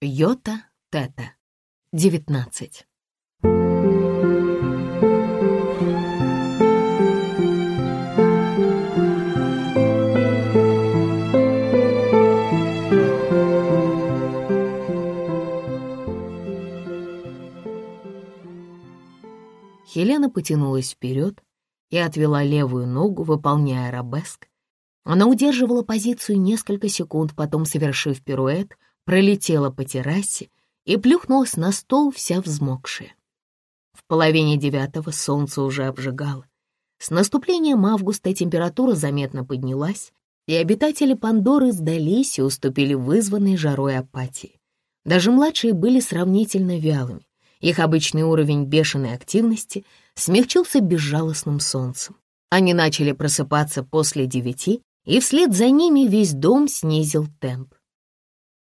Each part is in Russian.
Йота Тета, 19. Хелена потянулась вперед и отвела левую ногу, выполняя арабеск. Она удерживала позицию несколько секунд, потом, совершив пируэт, пролетела по террасе и плюхнулась на стол, вся взмокшая. В половине девятого солнце уже обжигало. С наступлением августа температура заметно поднялась, и обитатели Пандоры сдались и уступили вызванной жарой апатии. Даже младшие были сравнительно вялыми. Их обычный уровень бешеной активности смягчился безжалостным солнцем. Они начали просыпаться после девяти, и вслед за ними весь дом снизил темп.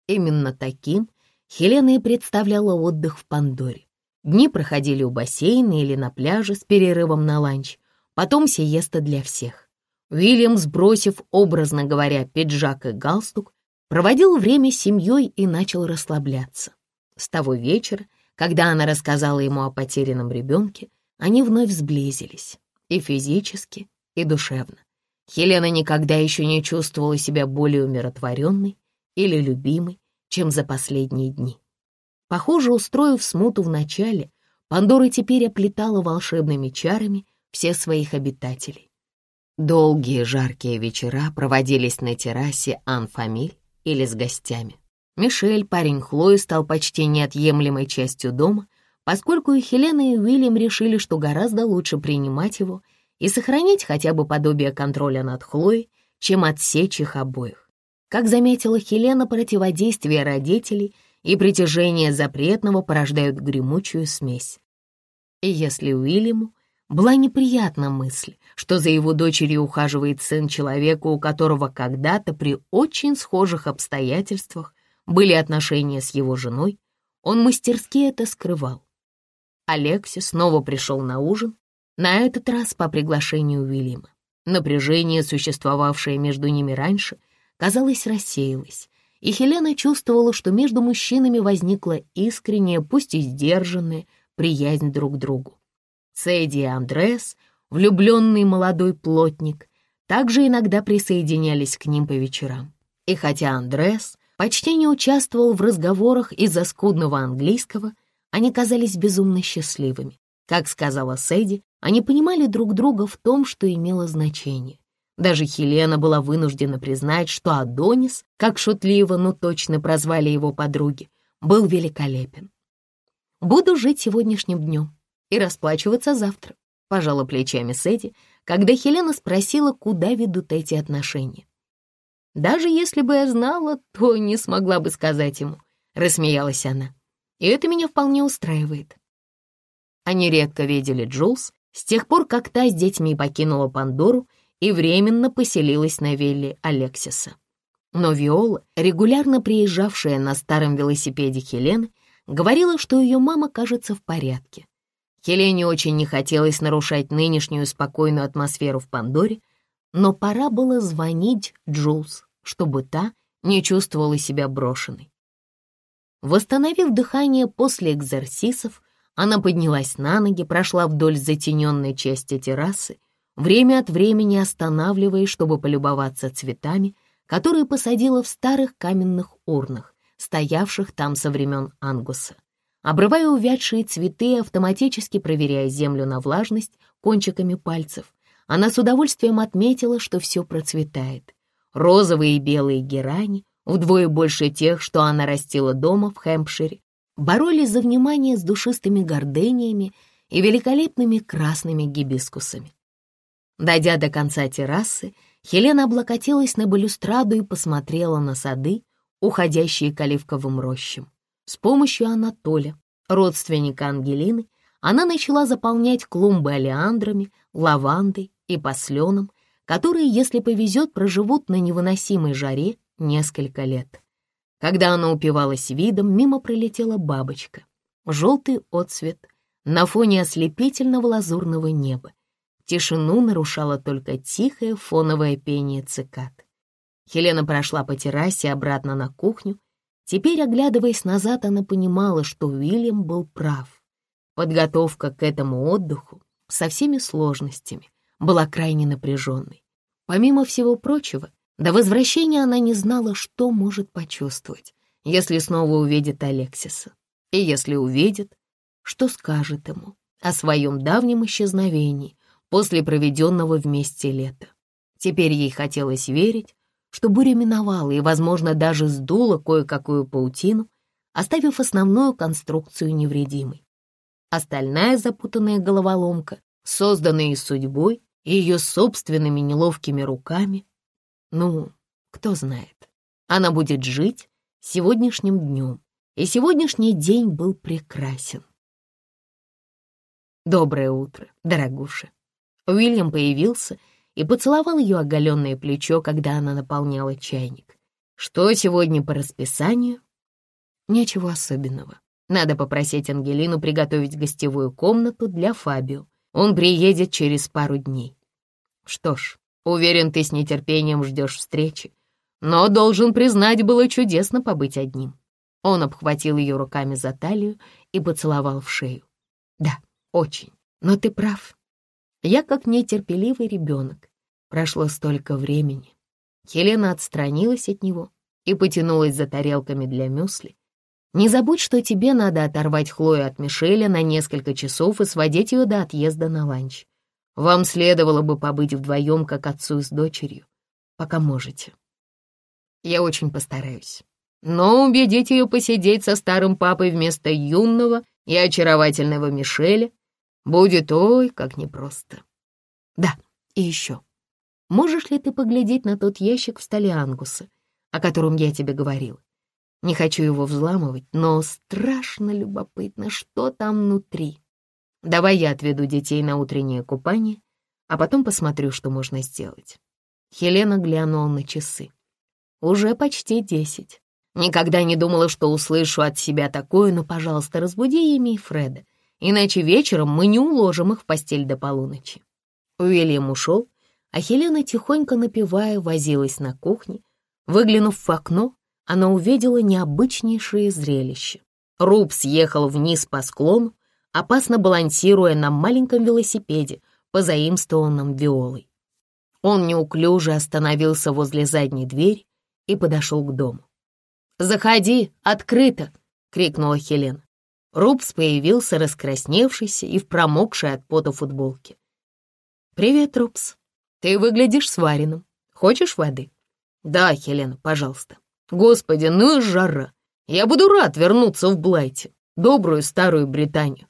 Именно таким Хелена и представляла отдых в Пандоре. Дни проходили у бассейна или на пляже с перерывом на ланч, потом сиеста для всех. Уильям, сбросив, образно говоря, пиджак и галстук, проводил время с семьей и начал расслабляться. С того вечера, когда она рассказала ему о потерянном ребенке, они вновь сблизились и физически, и душевно. Хелена никогда еще не чувствовала себя более умиротворенной или любимой, чем за последние дни. Похоже, устроив смуту в начале, Пандора теперь оплетала волшебными чарами все своих обитателей. Долгие жаркие вечера проводились на террасе Ан-Фамиль или с гостями. Мишель, парень Хлои, стал почти неотъемлемой частью дома, поскольку и Хелена, и Уильям решили, что гораздо лучше принимать его и сохранить хотя бы подобие контроля над Хлоей, чем отсечь их обоих. Как заметила Хелена, противодействие родителей и притяжение запретного порождают гремучую смесь. И если Уильяму была неприятна мысль, что за его дочерью ухаживает сын человека, у которого когда-то при очень схожих обстоятельствах были отношения с его женой, он мастерски это скрывал. Алекси снова пришел на ужин, на этот раз по приглашению Уильяма. Напряжение, существовавшее между ними раньше — казалось, рассеялась, и Хелена чувствовала, что между мужчинами возникла искренняя, пусть и сдержанная, приязнь друг к другу. Сэдди и Андрес, влюбленный молодой плотник, также иногда присоединялись к ним по вечерам. И хотя Андрес почти не участвовал в разговорах из-за скудного английского, они казались безумно счастливыми. Как сказала Сэдди, они понимали друг друга в том, что имело значение. Даже Хелена была вынуждена признать, что Адонис, как шутливо, но точно прозвали его подруги, был великолепен. «Буду жить сегодняшним днем и расплачиваться завтра», — пожала плечами Сэдди, когда Хелена спросила, куда ведут эти отношения. «Даже если бы я знала, то не смогла бы сказать ему», — рассмеялась она. «И это меня вполне устраивает». Они редко видели Джулс с тех пор, как та с детьми покинула Пандору и временно поселилась на вилле Алексиса. Но Виола, регулярно приезжавшая на старом велосипеде Хелены, говорила, что ее мама кажется в порядке. Хелене очень не хотелось нарушать нынешнюю спокойную атмосферу в Пандоре, но пора было звонить Джулс, чтобы та не чувствовала себя брошенной. Восстановив дыхание после экзорсисов, она поднялась на ноги, прошла вдоль затененной части террасы время от времени останавливаясь, чтобы полюбоваться цветами, которые посадила в старых каменных урнах, стоявших там со времен Ангуса. Обрывая увядшие цветы, автоматически проверяя землю на влажность кончиками пальцев, она с удовольствием отметила, что все процветает. Розовые и белые герани, вдвое больше тех, что она растила дома в Хэмпшире, боролись за внимание с душистыми гордениями и великолепными красными гибискусами. Дойдя до конца террасы, Хелена облокотилась на балюстраду и посмотрела на сады, уходящие к оливковым рощам. С помощью Анатоля, родственника Ангелины, она начала заполнять клумбы олеандрами, лавандой и посленом, которые, если повезет, проживут на невыносимой жаре несколько лет. Когда она упивалась видом, мимо пролетела бабочка. Желтый отцвет на фоне ослепительного лазурного неба. Тишину нарушало только тихое фоновое пение цикад. Хелена прошла по террасе обратно на кухню Теперь, оглядываясь назад, она понимала, что Уильям был прав. Подготовка к этому отдыху со всеми сложностями была крайне напряженной. Помимо всего прочего, до возвращения она не знала, что может почувствовать, если снова увидит Алексиса. И если увидит, что скажет ему о своем давнем исчезновении после проведенного вместе лета. Теперь ей хотелось верить, что буря миновала и, возможно, даже сдула кое-какую паутину, оставив основную конструкцию невредимой. Остальная запутанная головоломка, созданная судьбой и ее собственными неловкими руками, ну, кто знает, она будет жить сегодняшним днем, и сегодняшний день был прекрасен. «Доброе утро, дорогуша!» Уильям появился и поцеловал ее оголенное плечо, когда она наполняла чайник. «Что сегодня по расписанию?» «Ничего особенного. Надо попросить Ангелину приготовить гостевую комнату для Фабио. Он приедет через пару дней. Что ж, уверен, ты с нетерпением ждешь встречи. Но, должен признать, было чудесно побыть одним». Он обхватил ее руками за талию и поцеловал в шею. «Да, очень, но ты прав. Я как нетерпеливый ребенок. Прошло столько времени. Хелена отстранилась от него и потянулась за тарелками для мюсли. Не забудь, что тебе надо оторвать Хлою от Мишеля на несколько часов и сводить ее до отъезда на ланч. Вам следовало бы побыть вдвоем, как отцу с дочерью, пока можете. Я очень постараюсь. Но убедить ее посидеть со старым папой вместо юного и очаровательного Мишеля Будет ой, как непросто. Да, и еще. Можешь ли ты поглядеть на тот ящик в столе Ангуса, о котором я тебе говорил? Не хочу его взламывать, но страшно любопытно, что там внутри. Давай я отведу детей на утреннее купание, а потом посмотрю, что можно сделать. Хелена глянула на часы. Уже почти десять. Никогда не думала, что услышу от себя такое, но, пожалуйста, разбуди Эми и Фреда иначе вечером мы не уложим их в постель до полуночи. Уильям ушел, а Хелена, тихонько напевая, возилась на кухне. Выглянув в окно, она увидела необычнейшее зрелище. Руб съехал вниз по склону, опасно балансируя на маленьком велосипеде, позаимствованном Виолой. Он неуклюже остановился возле задней двери и подошел к дому. «Заходи, открыто!» — крикнула Хелена. Рубс появился раскрасневшийся и в промокшей от пота футболке. «Привет, Рубс. Ты выглядишь сваренным. Хочешь воды?» «Да, Хелена, пожалуйста. Господи, ну и жара. Я буду рад вернуться в Блайте, добрую старую Британию.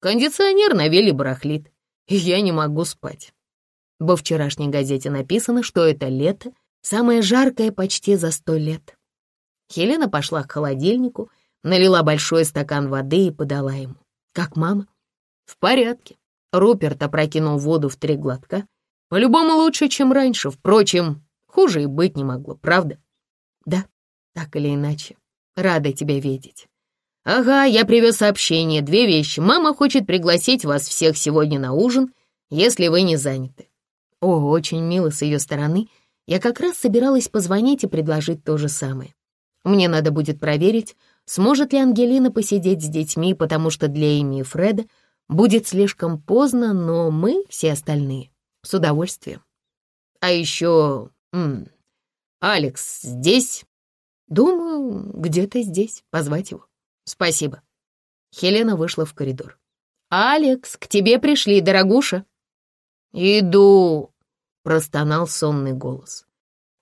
Кондиционер навели барахлит, и я не могу спать». Во вчерашней газете написано, что это лето самое жаркое почти за сто лет. Хелена пошла к холодильнику Налила большой стакан воды и подала ему. Как мама? В порядке. Руперт опрокинул воду в три глотка. По-любому лучше, чем раньше. Впрочем, хуже и быть не могло, правда? Да, так или иначе. Рада тебя видеть. Ага, я привез сообщение. Две вещи. Мама хочет пригласить вас всех сегодня на ужин, если вы не заняты. О, очень мило с ее стороны. Я как раз собиралась позвонить и предложить то же самое. Мне надо будет проверить, сможет ли Ангелина посидеть с детьми, потому что для Эми и Фреда будет слишком поздно, но мы, все остальные, с удовольствием. А еще... М -м, Алекс здесь? Думаю, где-то здесь. Позвать его. Спасибо. Хелена вышла в коридор. «Алекс, к тебе пришли, дорогуша!» «Иду!» — простонал сонный голос.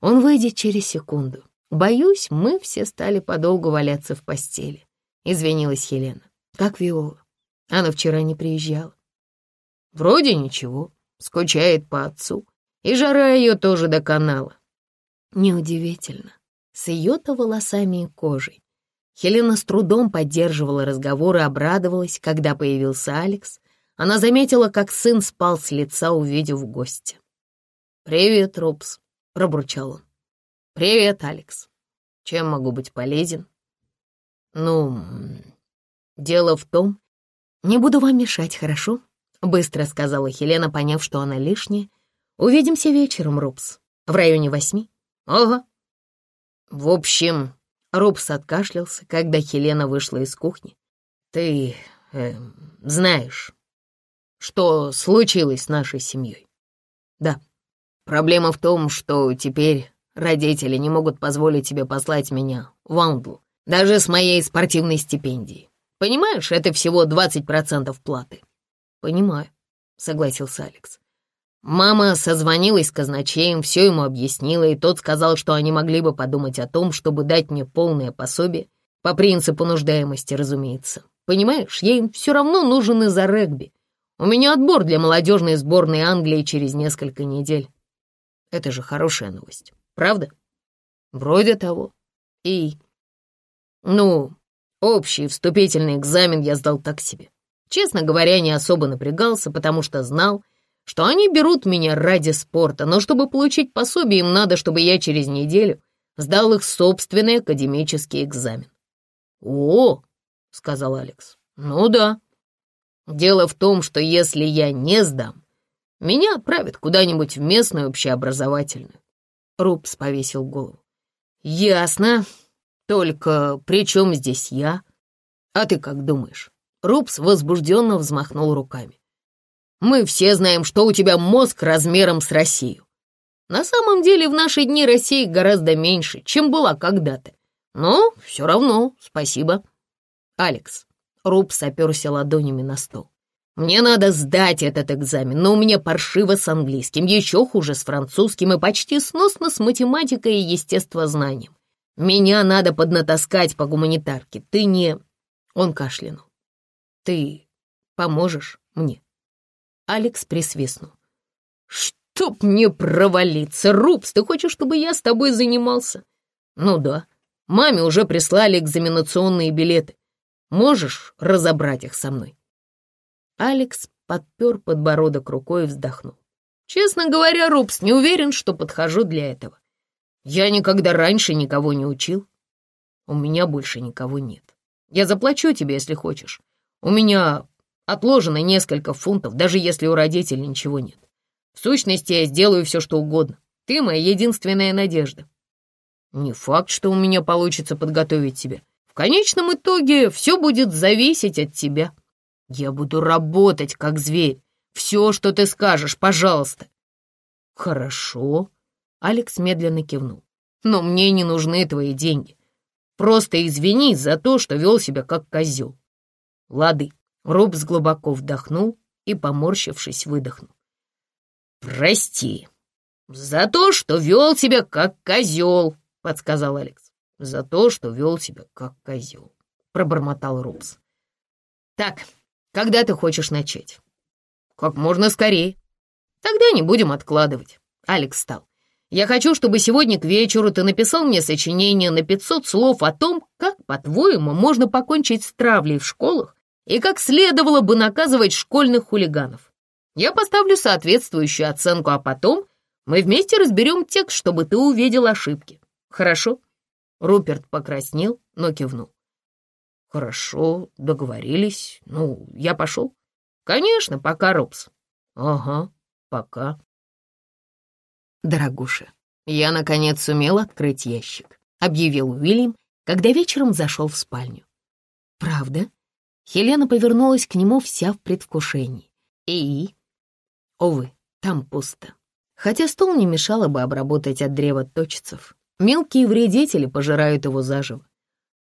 Он выйдет через секунду. Боюсь, мы все стали подолгу валяться в постели. Извинилась Хелена. Как Виола? Она вчера не приезжала. Вроде ничего. Скучает по отцу. И жара ее тоже доконала. Неудивительно. С ее-то волосами и кожей. Хелена с трудом поддерживала разговор и обрадовалась, когда появился Алекс. Она заметила, как сын спал с лица, увидев гостя. «Привет, Робс», — пробурчал он. «Привет, Алекс. Чем могу быть полезен?» «Ну, дело в том...» «Не буду вам мешать, хорошо?» — быстро сказала Хелена, поняв, что она лишняя. «Увидимся вечером, Рупс, в районе восьми». «Ага». «В общем...» Робс откашлялся, когда Хелена вышла из кухни. «Ты э, знаешь, что случилось с нашей семьей?» «Да. Проблема в том, что теперь родители не могут позволить тебе послать меня в Англу, даже с моей спортивной стипендией. Понимаешь, это всего 20% платы». «Понимаю», — согласился Алекс. Мама созвонилась с казначеем, все ему объяснила, и тот сказал, что они могли бы подумать о том, чтобы дать мне полное пособие, по принципу нуждаемости, разумеется. Понимаешь, ей им все равно нужен из-за регби. У меня отбор для молодежной сборной Англии через несколько недель. Это же хорошая новость, правда? Вроде того. И, ну, общий вступительный экзамен я сдал так себе. Честно говоря, не особо напрягался, потому что знал, что они берут меня ради спорта, но чтобы получить пособие, им надо, чтобы я через неделю сдал их собственный академический экзамен. «О!» — сказал Алекс. «Ну да. Дело в том, что если я не сдам, меня отправят куда-нибудь в местную общеобразовательную». Рупс повесил голову. «Ясно. Только при чем здесь я? А ты как думаешь?» Рупс возбужденно взмахнул руками. Мы все знаем, что у тебя мозг размером с Россию. На самом деле в наши дни России гораздо меньше, чем была когда-то. Но все равно спасибо. Алекс, Руб соперся ладонями на стол. Мне надо сдать этот экзамен, но у меня паршиво с английским, еще хуже с французским и почти сносно с математикой и естествознанием. Меня надо поднатаскать по гуманитарке. Ты не...» Он кашлянул. «Ты поможешь мне?» Алекс присвистнул. «Чтоб мне провалиться! Рупс, ты хочешь, чтобы я с тобой занимался?» «Ну да. Маме уже прислали экзаменационные билеты. Можешь разобрать их со мной?» Алекс подпер подбородок рукой и вздохнул. «Честно говоря, Рупс, не уверен, что подхожу для этого. Я никогда раньше никого не учил. У меня больше никого нет. Я заплачу тебе, если хочешь. У меня Отложено несколько фунтов, даже если у родителей ничего нет. В сущности, я сделаю все, что угодно. Ты моя единственная надежда. Не факт, что у меня получится подготовить тебя. В конечном итоге все будет зависеть от тебя. Я буду работать, как зверь. Все, что ты скажешь, пожалуйста. Хорошо. Алекс медленно кивнул. Но мне не нужны твои деньги. Просто извинись за то, что вел себя как козел. Лады. Робс глубоко вдохнул и, поморщившись, выдохнул. «Прости, за то, что вел себя как козел», — подсказал Алекс. «За то, что вел себя как козел», — пробормотал Робс. «Так, когда ты хочешь начать?» «Как можно скорее». «Тогда не будем откладывать», — Алекс встал. «Я хочу, чтобы сегодня к вечеру ты написал мне сочинение на 500 слов о том, как, по-твоему, можно покончить с травлей в школах и как следовало бы наказывать школьных хулиганов. Я поставлю соответствующую оценку, а потом мы вместе разберем текст, чтобы ты увидел ошибки. Хорошо?» Руперт покраснел, но кивнул. «Хорошо, договорились. Ну, я пошел?» «Конечно, пока, Робс». «Ага, пока». «Дорогуша, я, наконец, сумел открыть ящик», — объявил Уильям, когда вечером зашел в спальню. «Правда?» Хелена повернулась к нему вся в предвкушении. И? Увы, там пусто. Хотя стол не мешало бы обработать от древа точцев. Мелкие вредители пожирают его заживо.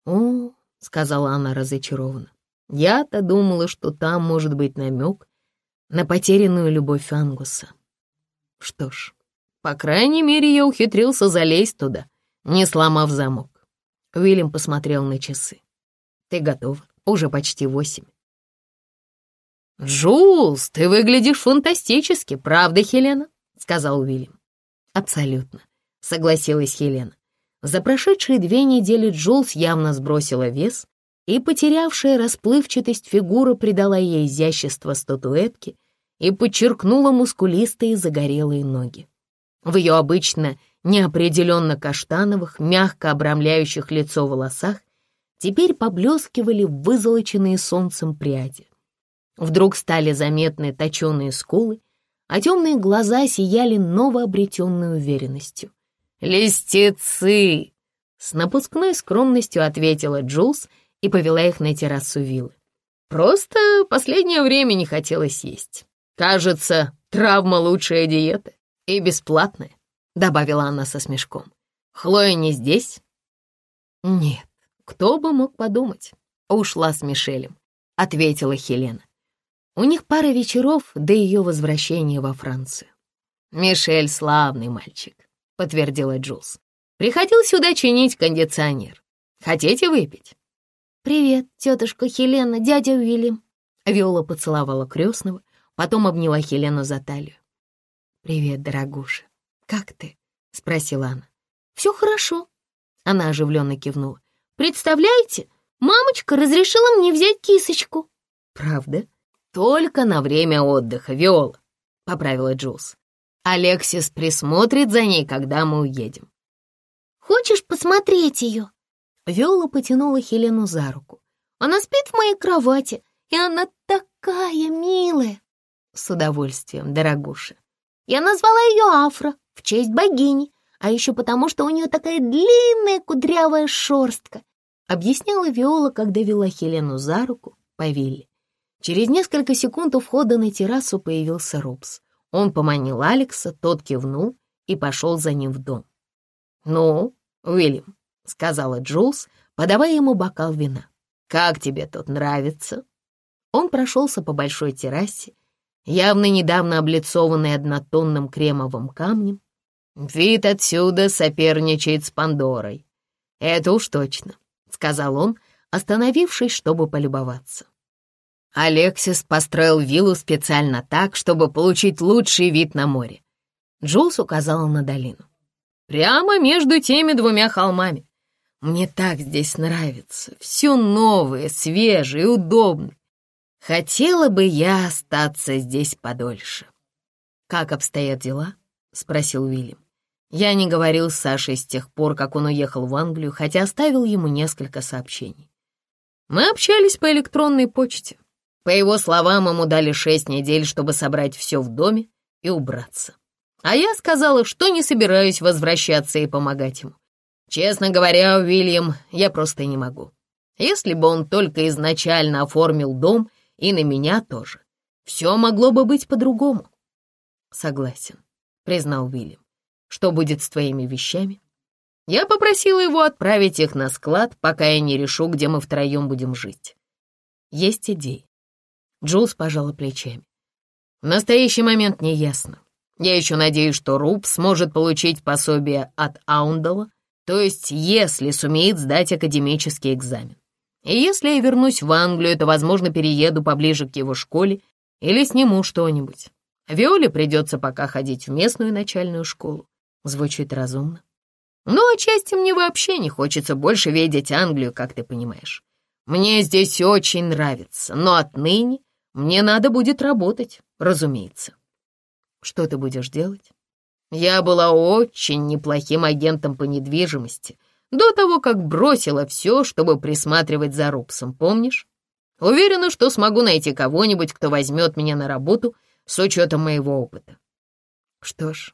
«О», — сказала она разочарованно, — «я-то думала, что там может быть намек на потерянную любовь Ангуса». Что ж, по крайней мере, я ухитрился залезть туда, не сломав замок. Уильям посмотрел на часы. «Ты готова?» уже почти восемь. «Джулс, ты выглядишь фантастически, правда, Хелена?» — сказал Уильям. «Абсолютно», — согласилась Хелена. За прошедшие две недели Джулс явно сбросила вес, и потерявшая расплывчатость фигура придала ей изящество статуэтки и подчеркнула мускулистые загорелые ноги. В ее обычно неопределенно каштановых, мягко обрамляющих лицо волосах теперь поблескивали вызолоченные солнцем пряди. Вдруг стали заметны точеные скулы, а темные глаза сияли новообретенной уверенностью. «Листицы!» С напускной скромностью ответила Джулс и повела их на террасу виллы. Просто последнее время не хотелось есть. Кажется, травма лучшая диета и бесплатная, добавила она со смешком. Хлоя не здесь? Нет, кто бы мог подумать. Ушла с Мишелем, ответила Хелена. У них пара вечеров до ее возвращения во Францию. «Мишель славный мальчик», — подтвердила Джулс. «Приходил сюда чинить кондиционер. Хотите выпить?» «Привет, тетушка Хелена, дядя Уильям». Виола поцеловала крестного, потом обняла Хелену за талию. «Привет, дорогуша. Как ты?» — спросила она. «Все хорошо». Она оживленно кивнула. «Представляете, мамочка разрешила мне взять кисочку». «Правда?» «Только на время отдыха, Виола», — поправила Джулс. «Алексис присмотрит за ней, когда мы уедем». «Хочешь посмотреть ее?» Виола потянула Хелену за руку. «Она спит в моей кровати, и она такая милая!» «С удовольствием, дорогуша». Я назвала ее Афра в честь богини, а еще потому, что у нее такая длинная кудрявая шерстка, объясняла Виола, когда вела Хелену за руку по вилле. Через несколько секунд у входа на террасу появился Рубс. Он поманил Алекса, тот кивнул и пошел за ним в дом. «Ну, Уильям», — сказала Джулс, подавая ему бокал вина, — «как тебе тут нравится?» Он прошелся по большой террасе, явно недавно облицованной однотонным кремовым камнем. «Вид отсюда соперничает с Пандорой. Это уж точно», — сказал он, остановившись, чтобы полюбоваться. Алексис построил виллу специально так, чтобы получить лучший вид на море. Джулс указала на долину. Прямо между теми двумя холмами. Мне так здесь нравится. Все новое, свежее, удобное. Хотела бы я остаться здесь подольше. «Как обстоят дела?» — спросил Уильям. Я не говорил с Сашей с тех пор, как он уехал в Англию, хотя оставил ему несколько сообщений. Мы общались по электронной почте. По его словам, ему дали шесть недель, чтобы собрать все в доме и убраться. А я сказала, что не собираюсь возвращаться и помогать ему. Честно говоря, Уильям, я просто не могу. Если бы он только изначально оформил дом, и на меня тоже, все могло бы быть по-другому. Согласен, признал Уильям. Что будет с твоими вещами? Я попросила его отправить их на склад, пока я не решу, где мы втроем будем жить. Есть идеи. Джулс пожала плечами. В настоящий момент не ясно. Я еще надеюсь, что Руб сможет получить пособие от Аундала, то есть если сумеет сдать академический экзамен. И если я вернусь в Англию, то, возможно, перееду поближе к его школе или сниму что-нибудь. Виоле придется пока ходить в местную начальную школу. Звучит разумно. Но отчасти мне вообще не хочется больше видеть Англию, как ты понимаешь. Мне здесь очень нравится, но отныне мне надо будет работать, разумеется. Что ты будешь делать? Я была очень неплохим агентом по недвижимости до того, как бросила все, чтобы присматривать за Рубсом, помнишь? Уверена, что смогу найти кого-нибудь, кто возьмет меня на работу с учетом моего опыта. Что ж,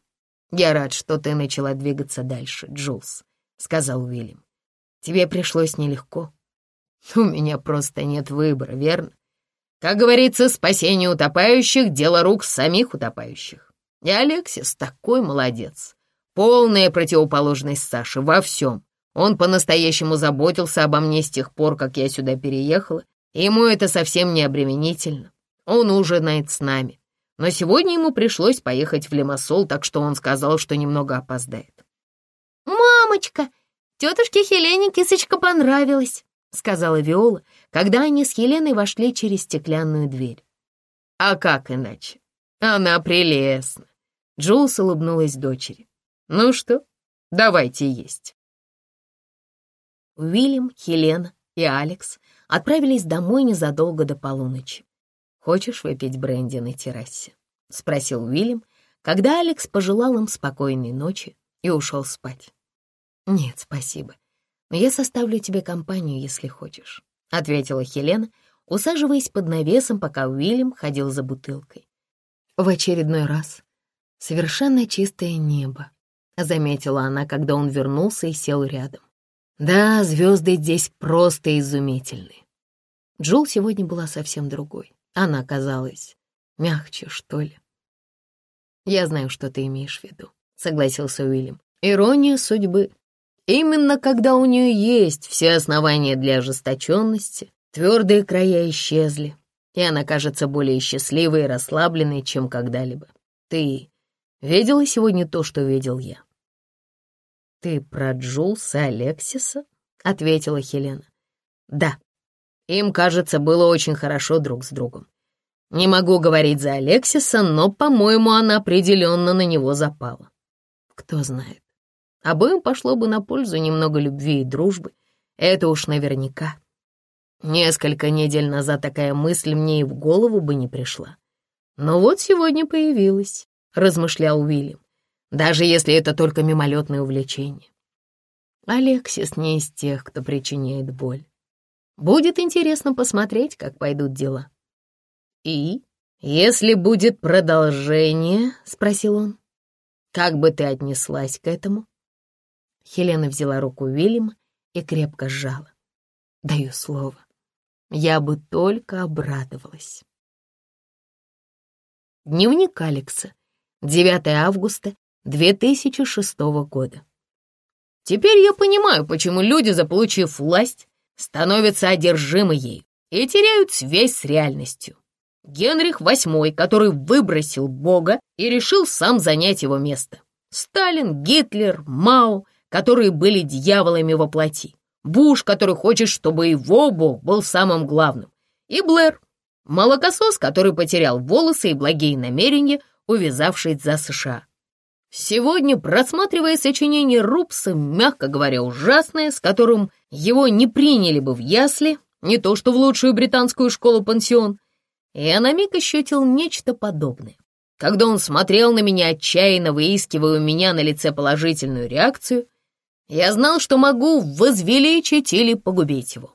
я рад, что ты начала двигаться дальше, Джулс, сказал Уильям. Тебе пришлось нелегко. У меня просто нет выбора, верно? Как говорится, спасение утопающих — дело рук самих утопающих. И Алексис такой молодец. Полная противоположность Саше во всем. Он по-настоящему заботился обо мне с тех пор, как я сюда переехала, ему это совсем не обременительно. Он ужинает с нами. Но сегодня ему пришлось поехать в Лимассол, так что он сказал, что немного опоздает. «Мамочка, тетушке Хелене кисочка понравилась», — сказала Виола, когда они с Еленой вошли через стеклянную дверь. «А как иначе? Она прелестна!» Джулс улыбнулась дочери. «Ну что, давайте есть». Уильям, Хелена и Алекс отправились домой незадолго до полуночи. «Хочешь выпить бренди на террасе?» — спросил Уильям, когда Алекс пожелал им спокойной ночи и ушел спать. «Нет, спасибо но я составлю тебе компанию, если хочешь», — ответила Хелена, усаживаясь под навесом, пока Уильям ходил за бутылкой. В очередной раз совершенно чистое небо, заметила она, когда он вернулся и сел рядом. Да, звезды здесь просто изумительны. Джул сегодня была совсем другой. Она казалась мягче, что ли. «Я знаю, что ты имеешь в виду», — согласился Уильям. «Ирония судьбы. Именно когда у нее есть все основания для ожесточенности, твердые края исчезли, и она кажется более счастливой и расслабленной, чем когда-либо. Ты видела сегодня то, что видел я?» «Ты про Джулса Алексиса?» — ответила Хелена. «Да, им, кажется, было очень хорошо друг с другом. Не могу говорить за Алексиса, но, по-моему, она определенно на него запала. Кто знает. Обоим пошло бы на пользу немного любви и дружбы. Это уж наверняка. Несколько недель назад такая мысль мне и в голову бы не пришла. Но вот сегодня появилась, размышлял Уильям, даже если это только мимолетное увлечение. Алексис не из тех, кто причиняет боль. Будет интересно посмотреть, как пойдут дела. «И? Если будет продолжение?» — спросил он. «Как бы ты отнеслась к этому?» Хелена взяла руку Вильяма и крепко сжала. «Даю слово, я бы только обрадовалась». Дневник Алекса. 9 августа 2006 года. Теперь я понимаю, почему люди, заполучив власть, становятся одержимы ею и теряют связь с реальностью. Генрих VIII, который выбросил Бога и решил сам занять его место. Сталин, Гитлер, Мао, которые были дьяволами во плоти. Буш, который хочет, чтобы его Бог был самым главным. И Блэр, молокосос, который потерял волосы и благие намерения, увязавшись за США. Сегодня, просматривая сочинение Рупса, мягко говоря, ужасное, с которым его не приняли бы в ясли, не то что в лучшую британскую школу-пансион, я на миг ощутил нечто подобное. Когда он смотрел на меня, отчаянно выискивая у меня на лице положительную реакцию, я знал, что могу возвеличить или погубить его.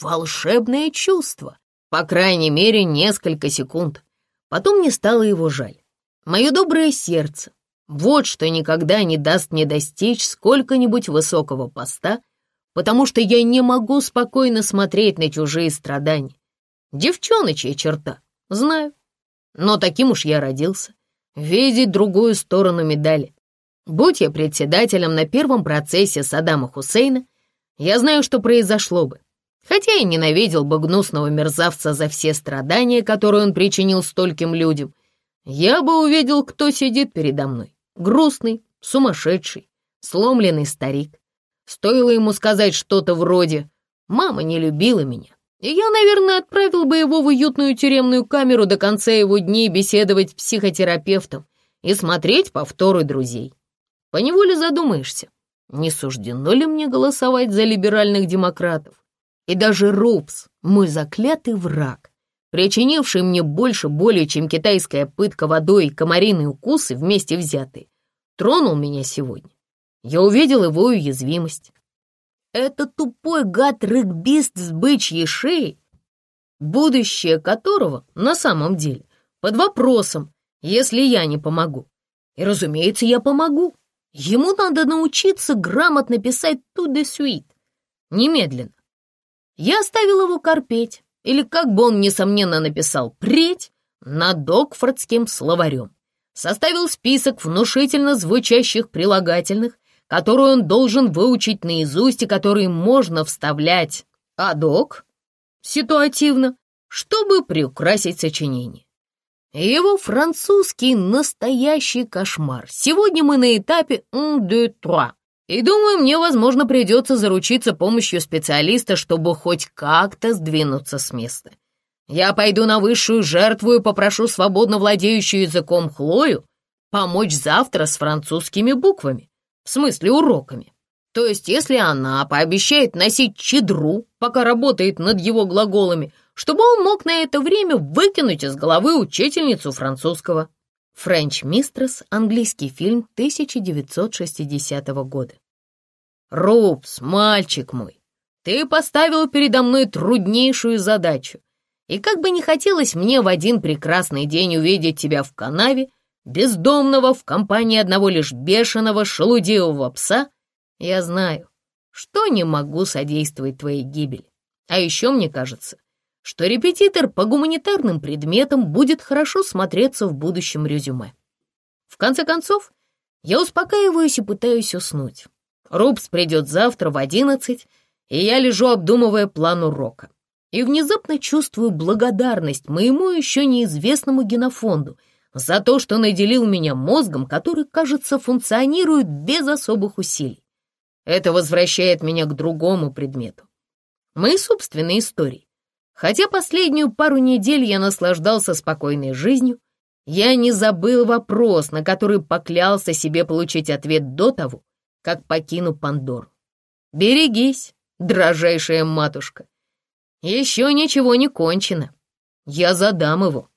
Волшебное чувство, по крайней мере, несколько секунд. Потом мне стало его жаль. Мое доброе сердце, вот что никогда не даст мне достичь сколько-нибудь высокого поста, потому что я не могу спокойно смотреть на чужие страдания. Девчоночья черта, знаю. Но таким уж я родился. Видеть другую сторону медали. Будь я председателем на первом процессе Саддама Хусейна, я знаю, что произошло бы. Хотя и ненавидел бы гнусного мерзавца за все страдания, которые он причинил стольким людям, я бы увидел, кто сидит передо мной. Грустный, сумасшедший, сломленный старик. Стоило ему сказать что-то вроде «мама не любила меня», и я, наверное, отправил бы его в уютную тюремную камеру до конца его дней беседовать с психотерапевтом и смотреть повторы друзей. Поневоле задумаешься, не суждено ли мне голосовать за либеральных демократов? И даже Рупс, мой заклятый враг, причинивший мне больше боли, чем китайская пытка водой и комариные укусы вместе взятые, тронул меня сегодня. Я увидел его уязвимость. Этот тупой гад-регбист с бычьей шеей, будущее которого на самом деле под вопросом, если я не помогу. И, разумеется, я помогу. Ему надо научиться грамотно писать «ту де суит». Немедленно. Я оставил его корпеть, или, как бы он, несомненно, написал «преть» над Окфордским словарем. Составил список внушительно звучащих прилагательных, которую он должен выучить наизусть и которые можно вставлять адок, ситуативно, чтобы приукрасить сочинение. Его французский настоящий кошмар. Сегодня мы на этапе «un, deux, trois». И думаю, мне, возможно, придется заручиться помощью специалиста, чтобы хоть как-то сдвинуться с места. Я пойду на высшую жертву и попрошу свободно владеющую языком Хлою помочь завтра с французскими буквами в смысле уроками. То есть, если она пообещает носить чедру, пока работает над его глаголами, чтобы он мог на это время выкинуть из головы учительницу французского. «Френч Мистресс» — английский фильм 1960 года. «Рупс, мальчик мой, ты поставил передо мной труднейшую задачу, и как бы не хотелось мне в один прекрасный день увидеть тебя в канаве, бездомного в компании одного лишь бешеного шелудивого пса, я знаю, что не могу содействовать твоей гибели. А еще мне кажется, что репетитор по гуманитарным предметам будет хорошо смотреться в будущем резюме. В конце концов, я успокаиваюсь и пытаюсь уснуть. Рубс придет завтра в одиннадцать, и я лежу, обдумывая план урока. И внезапно чувствую благодарность моему еще неизвестному генофонду за то, что наделил меня мозгом, который, кажется, функционирует без особых усилий. Это возвращает меня к другому предмету. Мои собственные истории. Хотя последнюю пару недель я наслаждался спокойной жизнью, я не забыл вопрос, на который поклялся себе получить ответ до того, как покину Пандору. Берегись, дрожайшая матушка. Еще ничего не кончено. Я задам его.